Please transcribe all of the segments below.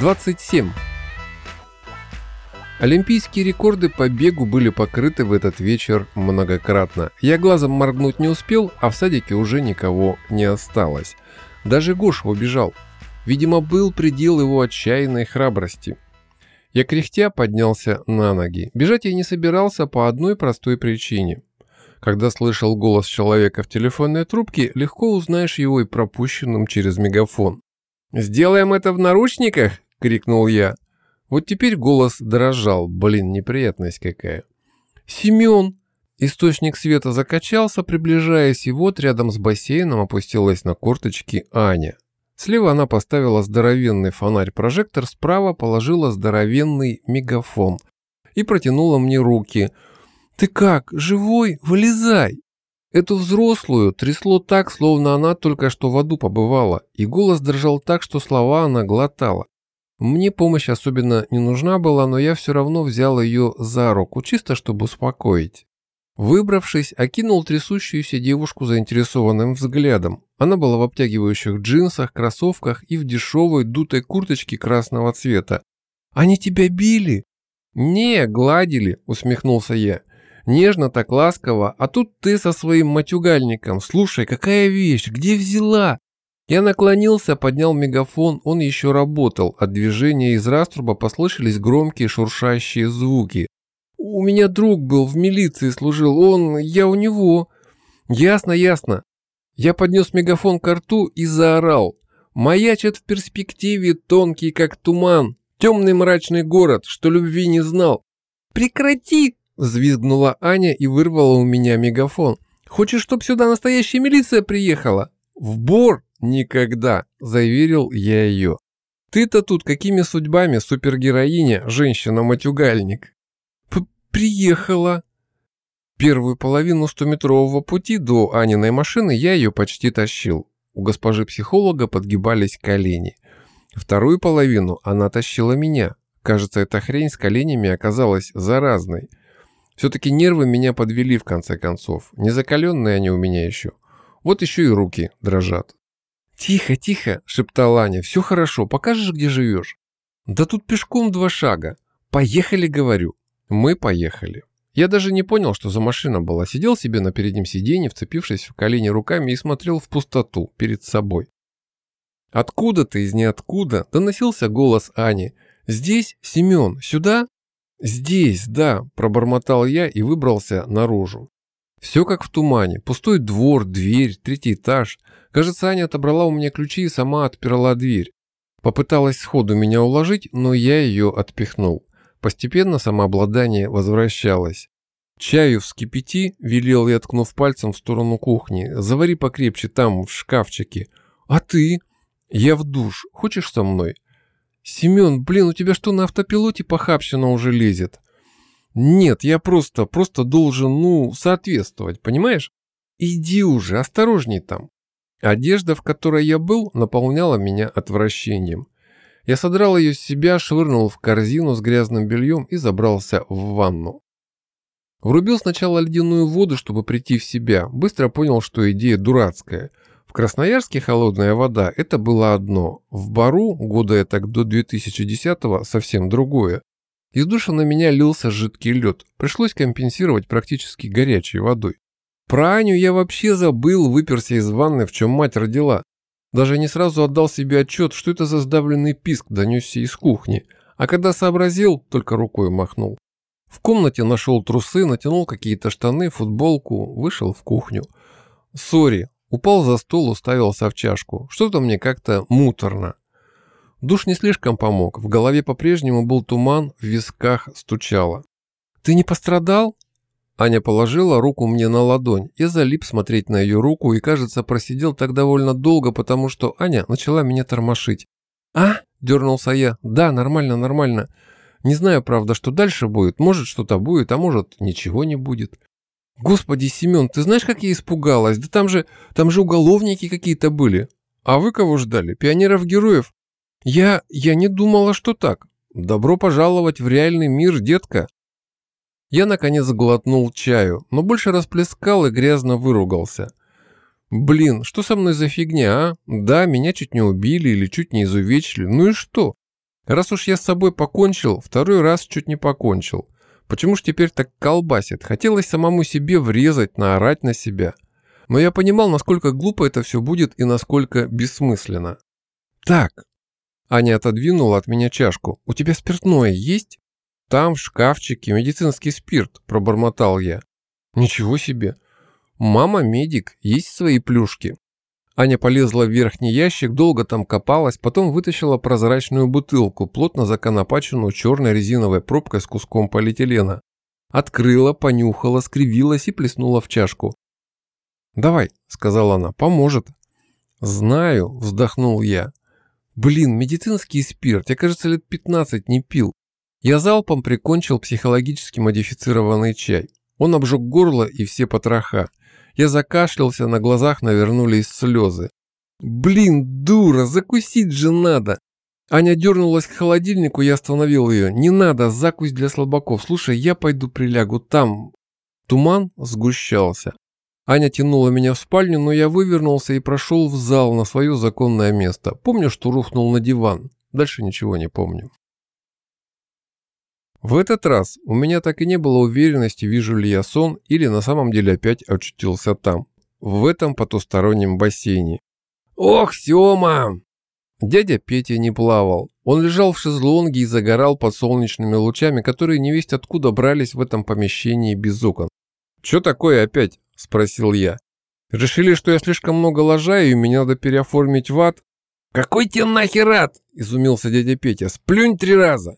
27. Олимпийские рекорды по бегу были покрыты в этот вечер многократно. Я глазом моргнуть не успел, а в садике уже никого не осталось. Даже Гоша убежал. Видимо, был предел его отчаянной храбрости. Я кряхтя поднялся на ноги. Бежать я не собирался по одной простой причине. Когда слышал голос человека в телефонной трубке, легко узнаешь его и пропущенным через мегафон. «Сделаем это в наручниках?» — крикнул я. Вот теперь голос дрожал. Блин, неприятность какая. «Семен!» Источник света закачался, приближаясь, и вот рядом с бассейном опустилась на корточки Аня. Слева она поставила здоровенный фонарь-прожектор, справа положила здоровенный мегафон и протянула мне руки. «Ты как, живой? Вылезай!» Эту взрослую трясло так, словно она только что в аду побывала, и голос дрожал так, что слова она глотала. Мне помощь особенно не нужна была, но я все равно взял ее за руку, чисто чтобы успокоить. Выбравшись, окинул трясущуюся девушку заинтересованным взглядом. Она была в обтягивающих джинсах, кроссовках и в дешевой дутой курточке красного цвета. «Они тебя били?» «Не, гладили», — усмехнулся я. «Нежно так ласково, а тут ты со своим матюгальником. Слушай, какая вещь, где взяла?» Я наклонился, поднял мегафон, он еще работал. От движения из раструба послышались громкие шуршащие звуки. «У меня друг был, в милиции служил, он... я у него...» «Ясно, ясно». Я поднес мегафон к рту и заорал. «Маячит в перспективе тонкий, как туман, темный мрачный город, что любви не знал». «Прекрати!» – взвизгнула Аня и вырвала у меня мегафон. «Хочешь, чтоб сюда настоящая милиция приехала?» «В бор!» «Никогда», – заверил я ее. «Ты-то тут какими судьбами, супергероиня, женщина-матюгальник?» «Приехала». Первую половину стометрового пути до Аниной машины я ее почти тащил. У госпожи психолога подгибались колени. Вторую половину она тащила меня. Кажется, эта хрень с коленями оказалась заразной. Все-таки нервы меня подвели в конце концов. Незакаленные они у меня еще. Вот еще и руки дрожат. «Тихо, тихо!» – шептала Аня. «Все хорошо, покажешь, где живешь?» «Да тут пешком два шага. Поехали, говорю». Мы поехали. Я даже не понял, что за машина была. Сидел себе на переднем сиденье, вцепившись в колени руками и смотрел в пустоту перед собой. Откуда-то из ниоткуда доносился голос Ани. «Здесь, Семен, сюда?» «Здесь, да», – пробормотал я и выбрался наружу. Все как в тумане. Пустой двор, дверь, третий этаж. Кажется, Аня отобрала у меня ключи и сама отперла дверь. Попыталась сходу меня уложить, но я ее отпихнул. Постепенно самообладание возвращалось. «Чаю вскипяти», — велел я, ткнув пальцем в сторону кухни. «Завари покрепче там, в шкафчике». «А ты?» «Я в душ. Хочешь со мной?» «Семен, блин, у тебя что, на автопилоте похабщина уже лезет?» «Нет, я просто, просто должен, ну, соответствовать, понимаешь?» «Иди уже, осторожней там». Одежда, в которой я был, наполняла меня отвращением. Я содрал ее с себя, швырнул в корзину с грязным бельем и забрался в ванну. Врубил сначала ледяную воду, чтобы прийти в себя. Быстро понял, что идея дурацкая. В Красноярске холодная вода – это было одно. В Бару, года я так до 2010-го, совсем другое. Из душа на меня лился жидкий лед. Пришлось компенсировать практически горячей водой. Про Аню я вообще забыл, выперся из ванны, в чем мать родила. Даже не сразу отдал себе отчет, что это за сдавленный писк донесся из кухни. А когда сообразил, только рукой махнул. В комнате нашел трусы, натянул какие-то штаны, футболку, вышел в кухню. Сори, упал за стол, уставился в чашку. Что-то мне как-то муторно. Душ не слишком помог. В голове по-прежнему был туман, в висках стучало. «Ты не пострадал?» Аня положила руку мне на ладонь. Я залип смотреть на ее руку и, кажется, просидел так довольно долго, потому что Аня начала меня тормошить. «А?» – дернулся я. «Да, нормально, нормально. Не знаю, правда, что дальше будет. Может, что-то будет, а может, ничего не будет». «Господи, Семен, ты знаешь, как я испугалась? Да там же, там же уголовники какие-то были. А вы кого ждали? Пионеров-героев?» «Я... я не думала, что так. Добро пожаловать в реальный мир, детка». Я, наконец, глотнул чаю, но больше расплескал и грязно выругался. Блин, что со мной за фигня, а? Да, меня чуть не убили или чуть не изувечили, ну и что? Раз уж я с собой покончил, второй раз чуть не покончил. Почему ж теперь так колбасит? Хотелось самому себе врезать, наорать на себя. Но я понимал, насколько глупо это все будет и насколько бессмысленно. Так. Аня отодвинула от меня чашку. У тебя спиртное есть? Там, в шкафчике, медицинский спирт, пробормотал я. Ничего себе. Мама медик, есть свои плюшки. Аня полезла в верхний ящик, долго там копалась, потом вытащила прозрачную бутылку, плотно законопаченную черной резиновой пробкой с куском полиэтилена. Открыла, понюхала, скривилась и плеснула в чашку. «Давай», — сказала она, — «поможет». «Знаю», — вздохнул я. «Блин, медицинский спирт, я, кажется, лет 15 не пил». Я залпом прикончил психологически модифицированный чай. Он обжег горло и все потроха. Я закашлялся, на глазах навернулись слезы. «Блин, дура, закусить же надо!» Аня дернулась к холодильнику, я остановил ее. «Не надо, закусь для слабаков. Слушай, я пойду прилягу там». Туман сгущался. Аня тянула меня в спальню, но я вывернулся и прошел в зал на свое законное место. Помню, что рухнул на диван. Дальше ничего не помню. В этот раз у меня так и не было уверенности, вижу ли я сон или на самом деле опять очутился там, в этом потустороннем бассейне. «Ох, Сёма!» Дядя Петя не плавал. Он лежал в шезлонге и загорал под солнечными лучами, которые невесть откуда брались в этом помещении без окон. «Чё такое опять?» – спросил я. «Решили, что я слишком много лажаю и меня надо переоформить в ад?» «Какой тебе нахер ад?» – изумился дядя Петя. «Сплюнь три раза!»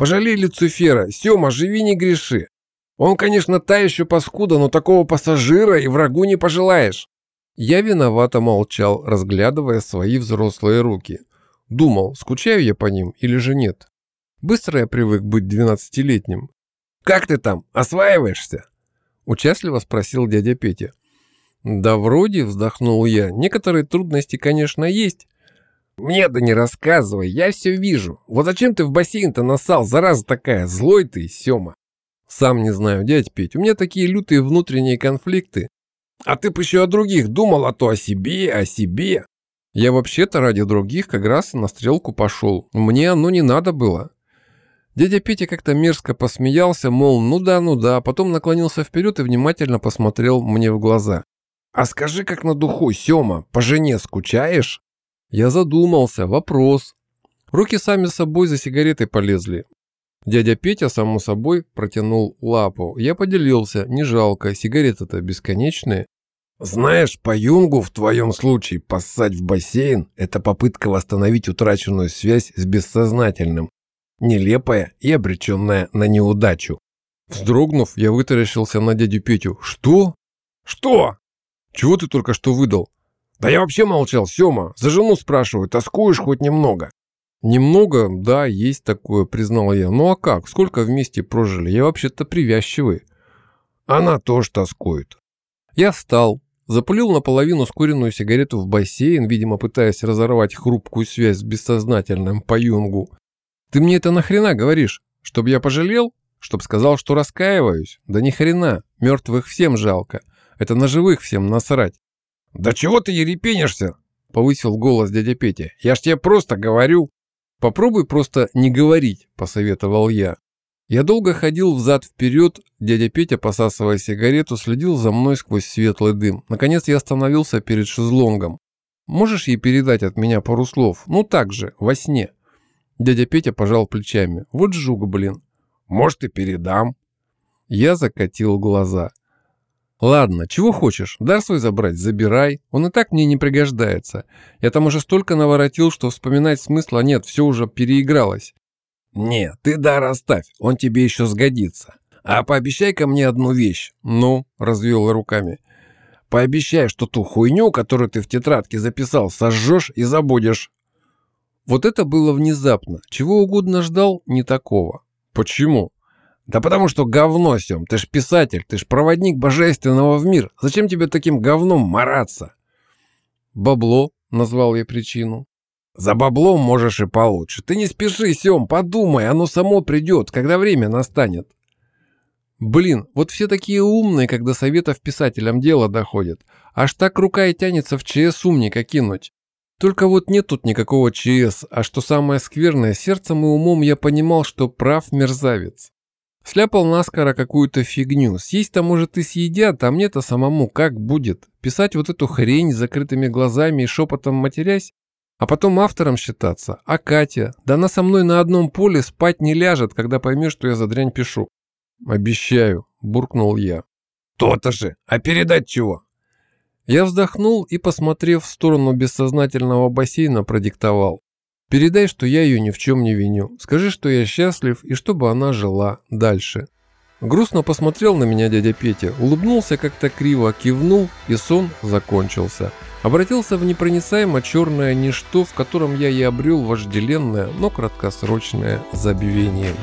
Пожалей Люцифера, Сёма, живи не греши. Он, конечно, та еще паскуда, но такого пассажира и врагу не пожелаешь. Я виновато молчал, разглядывая свои взрослые руки. Думал, скучаю я по ним или же нет. Быстро я привык быть двенадцатилетним. «Как ты там, осваиваешься?» Участливо спросил дядя Петя. «Да вроде», — вздохнул я, — «некоторые трудности, конечно, есть, мне да не рассказывай, я все вижу. Вот зачем ты в бассейн-то насал, зараза такая, злой ты, Сёма. Сам не знаю, дядь Петь, у меня такие лютые внутренние конфликты. А ты бы еще о других думал, а то о себе, о себе. Я вообще-то ради других как раз на стрелку пошел. Мне оно не надо было. Дядя Петя как-то мерзко посмеялся, мол, ну да, ну да, потом наклонился вперед и внимательно посмотрел мне в глаза. «А скажи, как на духу, Сёма, по жене скучаешь?» Я задумался. Вопрос. Руки сами собой за сигаретой полезли. Дядя Петя, само собой, протянул лапу. Я поделился. Не жалко. Сигареты-то бесконечные. Знаешь, по юнгу в твоем случае поссать в бассейн – это попытка восстановить утраченную связь с бессознательным. Нелепая и обреченная на неудачу. Вздрогнув, я вытаращился на дядю Петю. «Что?» «Что?» «Чего ты только что выдал?» «Да я вообще молчал, Сёма. За жену спрашиваю, тоскуешь хоть немного?» «Немного, да, есть такое», — признал я. «Ну а как? Сколько вместе прожили? Я вообще-то привязчивый». «Она тоже тоскует». Я встал, запулил наполовину скуренную сигарету в бассейн, видимо, пытаясь разорвать хрупкую связь с бессознательным по юнгу. «Ты мне это нахрена говоришь? Чтоб я пожалел? Чтоб сказал, что раскаиваюсь? Да ни хрена, мертвых всем жалко. Это на живых всем насрать. «Да чего ты ерепенишься?» — повысил голос дядя Петя. «Я ж тебе просто говорю». «Попробуй просто не говорить», — посоветовал я. Я долго ходил взад-вперед, дядя Петя, посасывая сигарету, следил за мной сквозь светлый дым. Наконец я остановился перед шезлонгом. «Можешь ей передать от меня пару слов? Ну так же, во сне». Дядя Петя пожал плечами. «Вот жук, блин». «Может, и передам». Я закатил глаза. «Ладно, чего хочешь, дар свой забрать, забирай, он и так мне не пригождается. Я там уже столько наворотил, что вспоминать смысла нет, все уже переигралось». «Не, ты дар оставь, он тебе еще сгодится. А пообещай-ка мне одну вещь». «Ну», — развел руками. «Пообещай, что ту хуйню, которую ты в тетрадке записал, сожжешь и забудешь». Вот это было внезапно. Чего угодно ждал, не такого. «Почему?» Да потому что говно, Сем, ты ж писатель, ты ж проводник божественного в мир. Зачем тебе таким говном мараться? Бабло, назвал я причину. За баблом можешь и получше. Ты не спеши, Сем, подумай, оно само придет, когда время настанет. Блин, вот все такие умные, когда советов писателям дело доходит. Аж так рука и тянется в ЧС умника кинуть. Только вот нет тут никакого ЧС, а что самое скверное, сердцем и умом я понимал, что прав мерзавец. Сляпал наскоро какую-то фигню. Съесть-то, может, и съедят, а мне-то самому как будет? Писать вот эту хрень с закрытыми глазами и шепотом матерясь? А потом автором считаться? А Катя? Да она со мной на одном поле спать не ляжет, когда поймет, что я за дрянь пишу. «Обещаю», – буркнул я. «То-то же! А передать чего?» Я вздохнул и, посмотрев в сторону бессознательного бассейна, продиктовал. «Передай, что я ее ни в чем не виню. Скажи, что я счастлив и чтобы она жила дальше». Грустно посмотрел на меня дядя Петя, улыбнулся как-то криво, кивнул, и сон закончился. Обратился в непроницаемо черное ничто, в котором я и обрел вожделенное, но краткосрочное забвение.